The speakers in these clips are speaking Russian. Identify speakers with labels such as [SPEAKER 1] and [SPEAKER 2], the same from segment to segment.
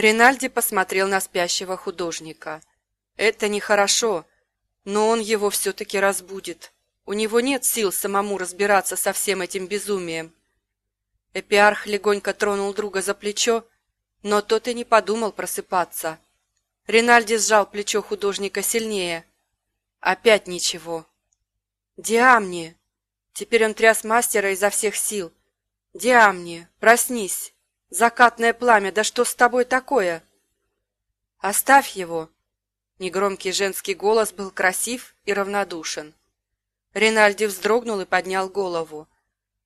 [SPEAKER 1] Ринальди посмотрел на спящего художника. Это нехорошо, но он его все-таки разбудит. У него нет сил самому разбираться со всем этим безумием. Эпиарх легонько тронул друга за плечо, но тот и не подумал просыпаться. Ринальди сжал плечо художника сильнее. Опять ничего. «Диамни!» Теперь он тряс мастера изо всех сил. «Диамни, проснись! Закатное пламя, да что с тобой такое?» «Оставь его!» Негромкий женский голос был красив и равнодушен. Ринальди вздрогнул и поднял голову.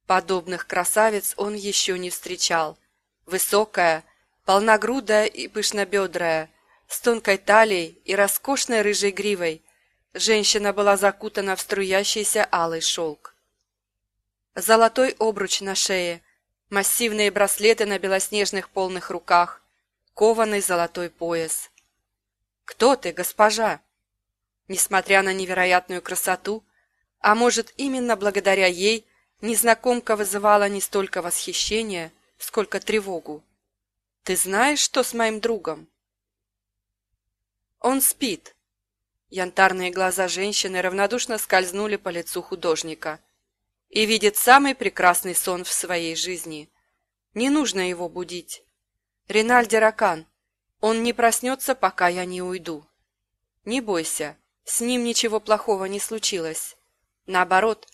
[SPEAKER 1] Подобных красавиц он еще не встречал. Высокая, полногрудая и пышнобедрая, с тонкой талией и роскошной рыжей гривой, женщина была закутана в струящийся алый шелк. Золотой обруч на шее, массивные браслеты на белоснежных полных руках, кованый золотой пояс. «Кто ты, госпожа?» Несмотря на невероятную красоту, а может, именно благодаря ей, незнакомка вызывала не столько восхищение, сколько тревогу. «Ты знаешь, что с моим другом?» «Он спит». Янтарные глаза женщины равнодушно скользнули по лицу художника. «И видит самый прекрасный сон в своей жизни. Не нужно его будить. Ринальди Ракан, он не проснется, пока я не уйду. Не бойся, с ним ничего плохого не случилось. Наоборот,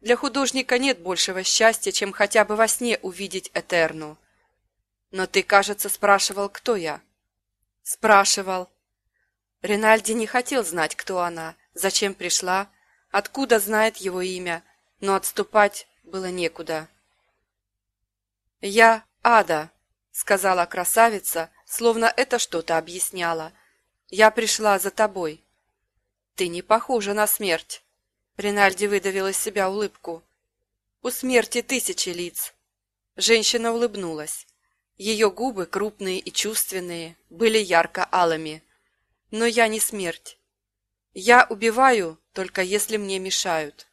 [SPEAKER 1] для художника нет большего счастья, чем хотя бы во сне увидеть Этерну. Но ты, кажется, спрашивал, кто я. Спрашивал. Ринальди не хотел знать, кто она, зачем пришла, откуда знает его имя, но отступать было некуда. «Я Ада», — сказала красавица, словно это что-то объясняло. «Я пришла за тобой». «Ты не похожа на смерть», — Ринальди выдавил из себя улыбку. «У смерти тысячи лиц». Женщина улыбнулась. Ее губы, крупные и чувственные, были ярко-алыми. Но я не смерть. Я убиваю, только если мне мешают.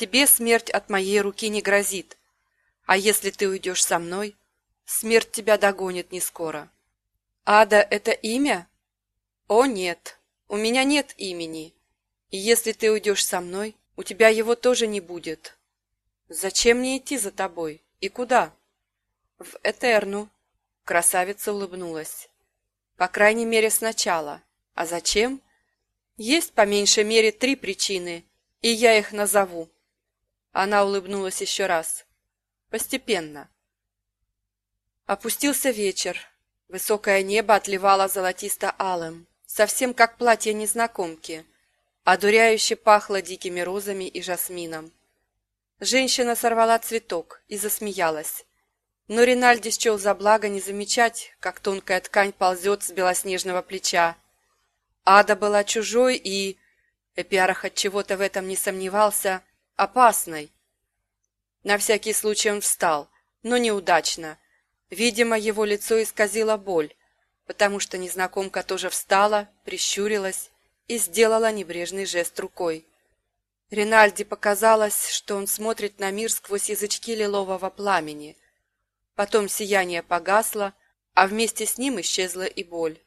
[SPEAKER 1] Тебе смерть от моей руки не грозит. А если ты уйдешь со мной, смерть тебя догонит не скоро. Ада — это имя? О, нет, у меня нет имени. И если ты уйдешь со мной, у тебя его тоже не будет. Зачем мне идти за тобой? И куда? В Этерну. Красавица улыбнулась. По крайней мере, сначала. А зачем? Есть по меньшей мере три причины, и я их назову. Она улыбнулась еще раз. Постепенно. Опустился вечер. Высокое небо отливало золотисто-алым, совсем как платье незнакомки. Одуряюще пахло дикими розами и жасмином. Женщина сорвала цветок и засмеялась. Но Ринальди счел за благо не замечать, как тонкая ткань ползет с белоснежного плеча, Ада была чужой и... Эпиарх от чего-то в этом не сомневался, опасной. На всякий случай он встал, но неудачно. Видимо, его лицо исказило боль, потому что незнакомка тоже встала, прищурилась и сделала небрежный жест рукой. Ринальди показалось, что он смотрит на мир сквозь язычки лилового пламени. Потом сияние погасло, а вместе с ним исчезла и боль.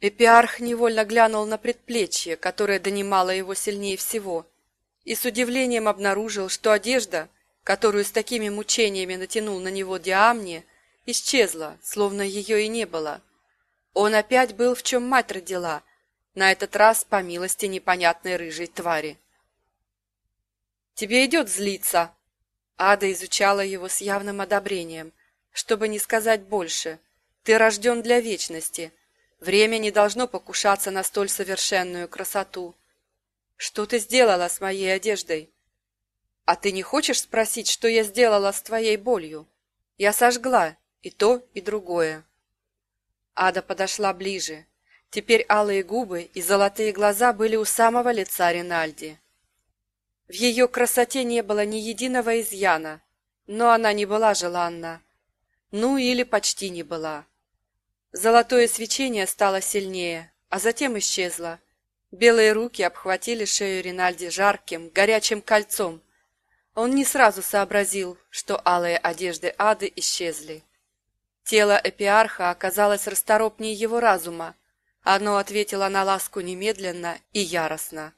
[SPEAKER 1] Эпиарх невольно глянул на предплечье, которое донимало его сильнее всего, и с удивлением обнаружил, что одежда, которую с такими мучениями натянул на него Диамни, исчезла, словно ее и не было. Он опять был в чем мать родила, на этот раз по милости непонятной рыжей твари. «Тебе идет злиться!» Ада изучала его с явным одобрением, чтобы не сказать больше. «Ты рожден для вечности!» Время не должно покушаться на столь совершенную красоту. Что ты сделала с моей одеждой? А ты не хочешь спросить, что я сделала с твоей болью? Я сожгла и то, и другое. Ада подошла ближе. Теперь алые губы и золотые глаза были у самого лица Ринальди. В ее красоте не было ни единого изъяна, но она не была желанна. Ну или почти не была. Золотое свечение стало сильнее, а затем исчезло. Белые руки обхватили шею Ринальди жарким, горячим кольцом. Он не сразу сообразил, что алые одежды ады исчезли. Тело эпиарха оказалось расторопнее его разума. Оно ответило на ласку немедленно и яростно.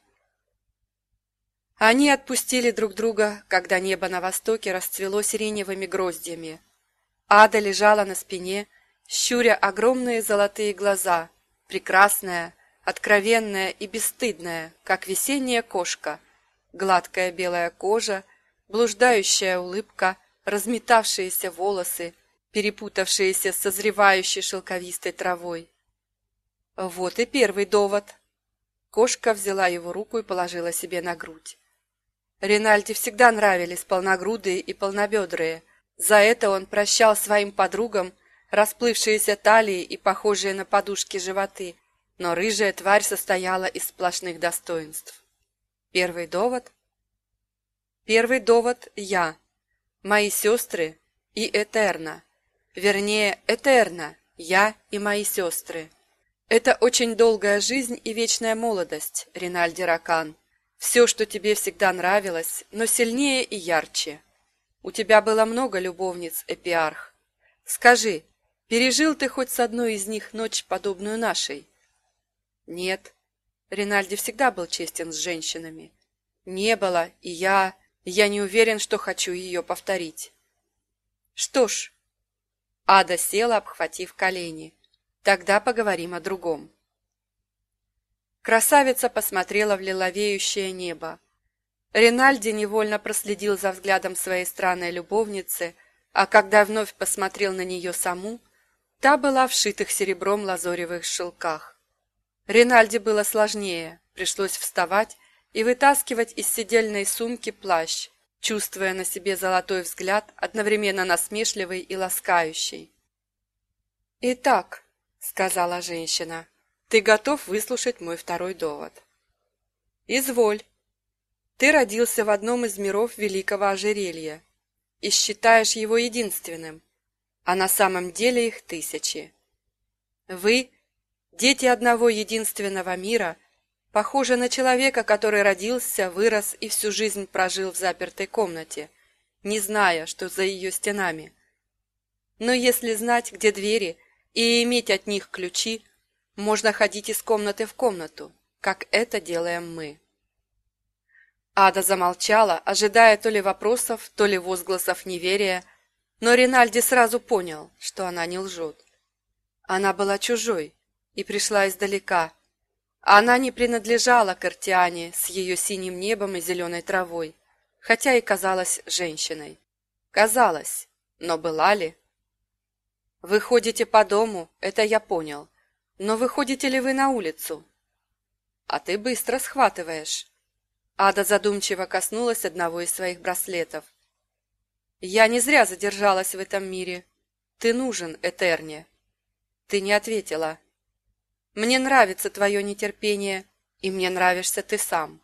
[SPEAKER 1] Они отпустили друг друга, когда небо на востоке расцвело сиреневыми гроздьями. Ада лежала на спине, щуря огромные золотые глаза, прекрасная, откровенная и бесстыдная, как весенняя кошка, гладкая белая кожа, блуждающая улыбка, разметавшиеся волосы, перепутавшиеся с созревающей шелковистой травой. Вот и первый довод. Кошка взяла его руку и положила себе на грудь. Ринальде всегда нравились полногрудые и полнобедрые. За это он прощал своим подругам расплывшиеся талии и похожие на подушки животы, но рыжая тварь состояла из сплошных достоинств. Первый довод? Первый довод – я, мои сестры и Этерна. Вернее, Этерна, я и мои сестры. Это очень долгая жизнь и вечная молодость, Ринальди Ракан. Все, что тебе всегда нравилось, но сильнее и ярче. У тебя было много любовниц, Эпиарх. Скажи, пережил ты хоть с одной из них ночь, подобную нашей? Нет. Ринальди всегда был честен с женщинами. Не было, и я... Я не уверен, что хочу ее повторить. Что ж, Ада села, обхватив колени. Тогда поговорим о другом. Красавица посмотрела в лиловеющее небо. Ринальди невольно проследил за взглядом своей странной любовницы, а когда вновь посмотрел на нее саму, та была в шитых серебром лазоревых шелках. Ринальди было сложнее, пришлось вставать и вытаскивать из сидельной сумки плащ, чувствуя на себе золотой взгляд, одновременно насмешливый и ласкающий. «Итак», — сказала женщина, — «ты готов выслушать мой второй довод?» «Изволь. Ты родился в одном из миров великого ожерелья и считаешь его единственным, а на самом деле их тысячи. Вы Дети одного единственного мира похожи на человека, который родился, вырос и всю жизнь прожил в запертой комнате, не зная, что за ее стенами. Но если знать, где двери, и иметь от них ключи, можно ходить из комнаты в комнату, как это делаем мы. Ада замолчала, ожидая то ли вопросов, то ли возгласов неверия, но Ринальди сразу понял, что она не лжет. Она была чужой, и пришла издалека. Она не принадлежала Картиане с ее синим небом и зеленой травой, хотя и казалась женщиной. Казалось, но была ли? Вы ходите по дому, это я понял. Но выходите ли вы на улицу? А ты быстро схватываешь. Ада задумчиво коснулась одного из своих браслетов. Я не зря задержалась в этом мире. Ты нужен, Этерне. Ты не ответила. Мне нравится твое нетерпение, и мне нравишься ты сам».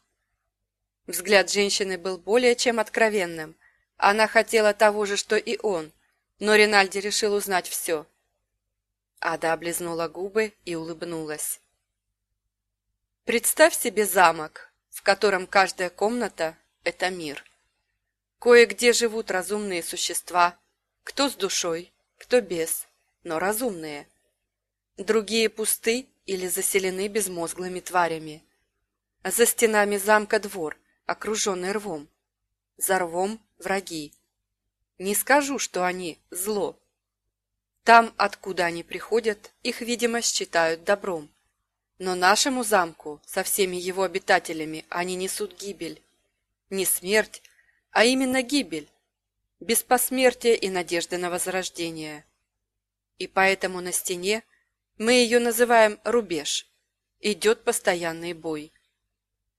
[SPEAKER 1] Взгляд женщины был более чем откровенным. Она хотела того же, что и он, но Ринальди решил узнать все. Ада облизнула губы и улыбнулась. «Представь себе замок, в котором каждая комната — это мир. Кое-где живут разумные существа, кто с душой, кто без, но разумные. Другие пусты или заселены безмозглыми тварями. За стенами замка двор, окруженный рвом. За рвом враги. Не скажу, что они зло. Там, откуда они приходят, их, видимо, считают добром. Но нашему замку со всеми его обитателями они несут гибель. Не смерть, а именно гибель. Без посмертия и надежды на возрождение. И поэтому на стене мы ее называем рубеж. Идет постоянный бой.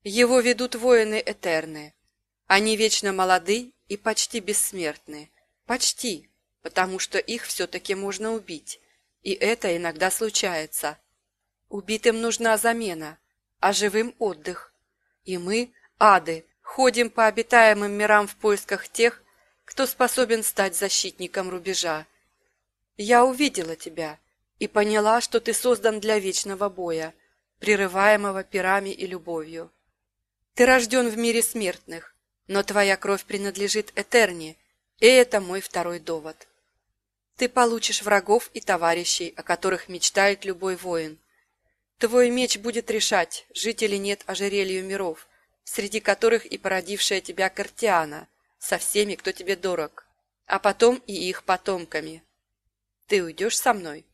[SPEAKER 1] Его ведут воины Этерны. Они вечно молоды и почти бессмертны. Почти, потому что их все-таки можно убить. И это иногда случается. Убитым нужна замена, а живым отдых. И мы, ады, ходим по обитаемым мирам в поисках тех, кто способен стать защитником рубежа. Я увидела тебя, и поняла, что ты создан для вечного боя, прерываемого пирами и любовью. Ты рожден в мире смертных, но твоя кровь принадлежит Этерне, и это мой второй довод. Ты получишь врагов и товарищей, о которых мечтает любой воин. Твой меч будет решать, жить или нет ожерелью миров, среди которых и породившая тебя Картиана, со всеми, кто тебе дорог, а потом и их потомками. Ты уйдешь со мной?»